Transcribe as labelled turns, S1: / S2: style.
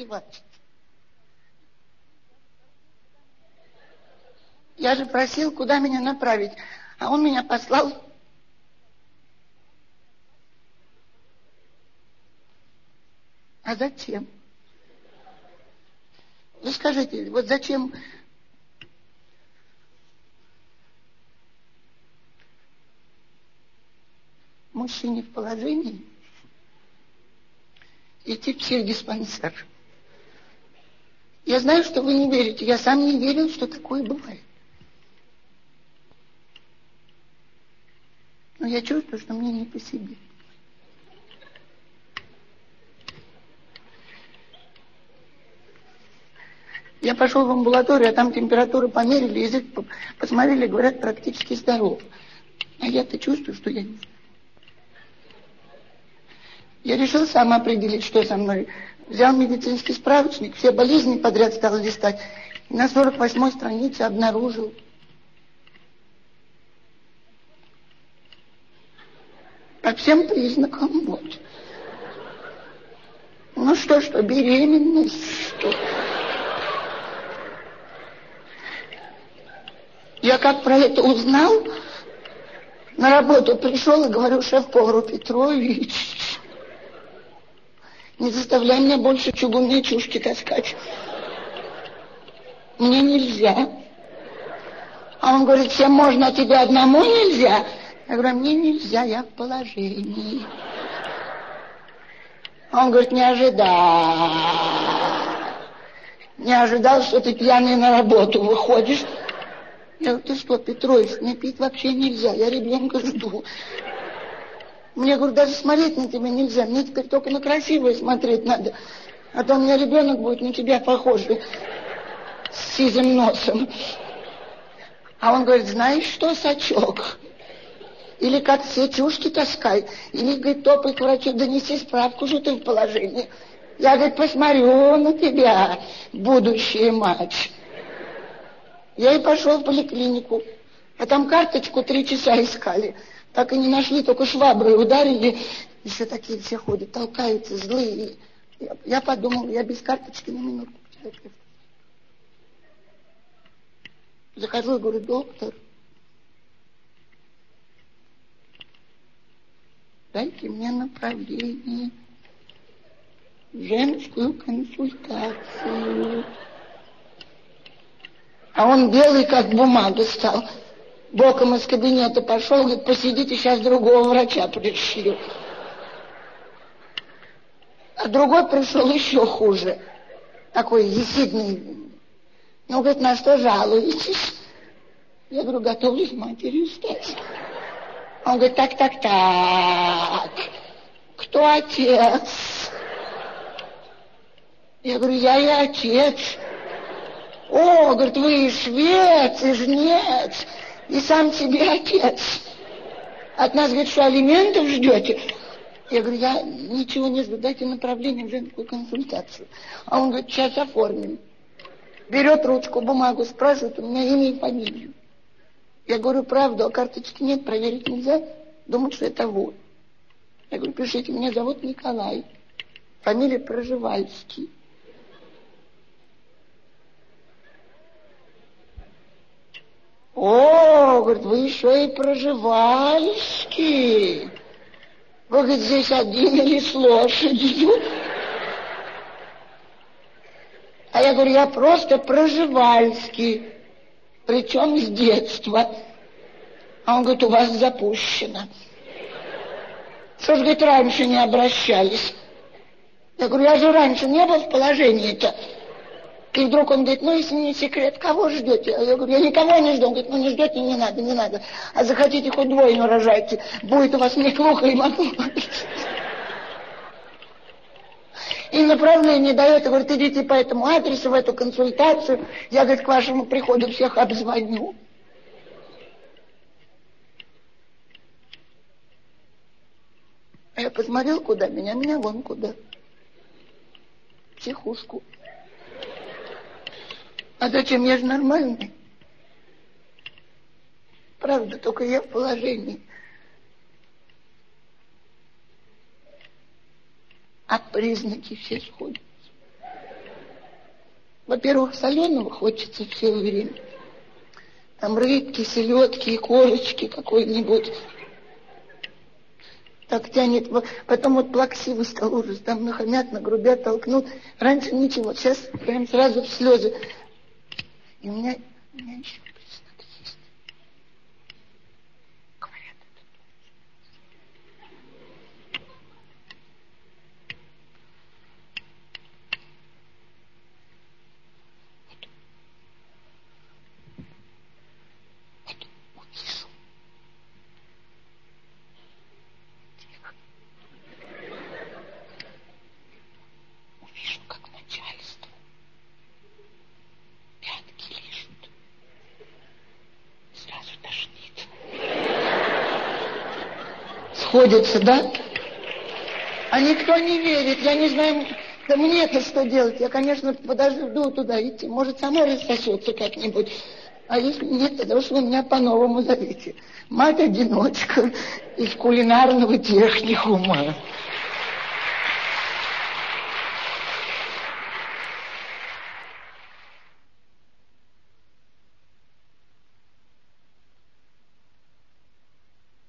S1: девать? Я же просил, куда меня направить, а он меня послал. А зачем? Вы скажите, вот зачем мужчине в положении идти в психдиспансер? Я знаю, что вы не верите. Я сам не верил, что такое бывает. Но я чувствую, что мне не по себе. Я пошел в амбулаторию, а там температуру померили, язык посмотрели, говорят, практически здоров. А я-то чувствую, что я не знаю. Я решил сам определить, что со мной. Взял медицинский справочник, все болезни подряд стал листать. И на 48-й странице обнаружил. По всем признакам вот. Ну что, что, беременность, что... Я как про это узнал, на работу пришел и говорю шеф-повару Петрович, не заставляй меня больше чугунные чушки таскать. Мне нельзя. А он говорит, всем можно, а тебе одному нельзя? Я говорю, мне нельзя, я в положении. А он говорит, не ожидал. Не ожидал, что ты пьяный на работу выходишь. Я говорю, ты что, Петрович, мне пить вообще нельзя, я ребенка жду. Мне, говорю, даже смотреть на тебя нельзя, мне теперь только на красивое смотреть надо. А то у меня ребенок будет на тебя похожий, с сизым носом. А он говорит, знаешь что, сачок? Или как все чушки таскай, или, говорит, топай к врачу, донеси справку, что ты в положении. Я, говорит, посмотрю на тебя, будущая мать. Я и пошел в поликлинику. А там карточку три часа искали. Так и не нашли, только шваброй ударили. Еще такие все ходят, толкаются, злые. Я, я подумал, я без карточки на терапевту. Захожу и говорю, доктор, дайте мне направление, женскую консультацию. А он белый, как бумага стал. Боком из кабинета пошел, говорит, посидите, сейчас другого врача пришлю. А другой пришел еще хуже. Такой ехидный. Ну, говорит, на что жалуетесь? Я говорю, готовлюсь матерью стать. Он говорит, так, так, так. Кто отец? Я говорю, я и отец. О, говорит, вы и швец, и жнец, и сам себе отец. От нас, говорит, что алиментов ждете? Я говорю, я ничего не жду, дайте направление в женскую консультацию. А он говорит, сейчас оформим. Берет ручку, бумагу, спрашивает у меня имя и фамилию. Я говорю, правду, а карточки нет, проверить нельзя. Думают, что это вор. Я говорю, пишите, меня зовут Николай. Фамилия Проживальский. О, говорит, вы еще и проживальский. Вы, говорит, здесь один или с лошадью? А я говорю, я просто проживальский, причем с детства. А он говорит, у вас запущено. Что ж, говорит, раньше не обращались? Я говорю, я же раньше не был в положении-то. И вдруг он говорит, ну, если не секрет, кого ждете? А я говорю, я никого не жду. Он говорит, ну, не ждете, не надо, не надо. А захотите, хоть двойню рожайте. Будет у вас неплохо и могу. И направление дает, и говорит, идите по этому адресу, в эту консультацию. Я, говорит, к вашему приходу всех обзвоню. А я посмотрел, куда меня, меня вон куда. Психушку. А зачем? Я же нормальный. Правда, только я в положении. А признаки все сходятся. Во-первых, соленого хочется все время. Там рыбки, селедки, кошечки какой-нибудь. Так тянет. Потом вот плаксивый стал ужас. Там нахамят, нагрубят, толкнут. Раньше ничего. Сейчас прям сразу в слезы. И у меня, у меня сходятся, да? А никто не верит. Я не знаю, да мне-то что делать? Я, конечно, подожду туда идти. Может, сама рассосется как-нибудь. А если нет, тогда уж вы меня по-новому зовите. Мать-одиночка из кулинарного техникума.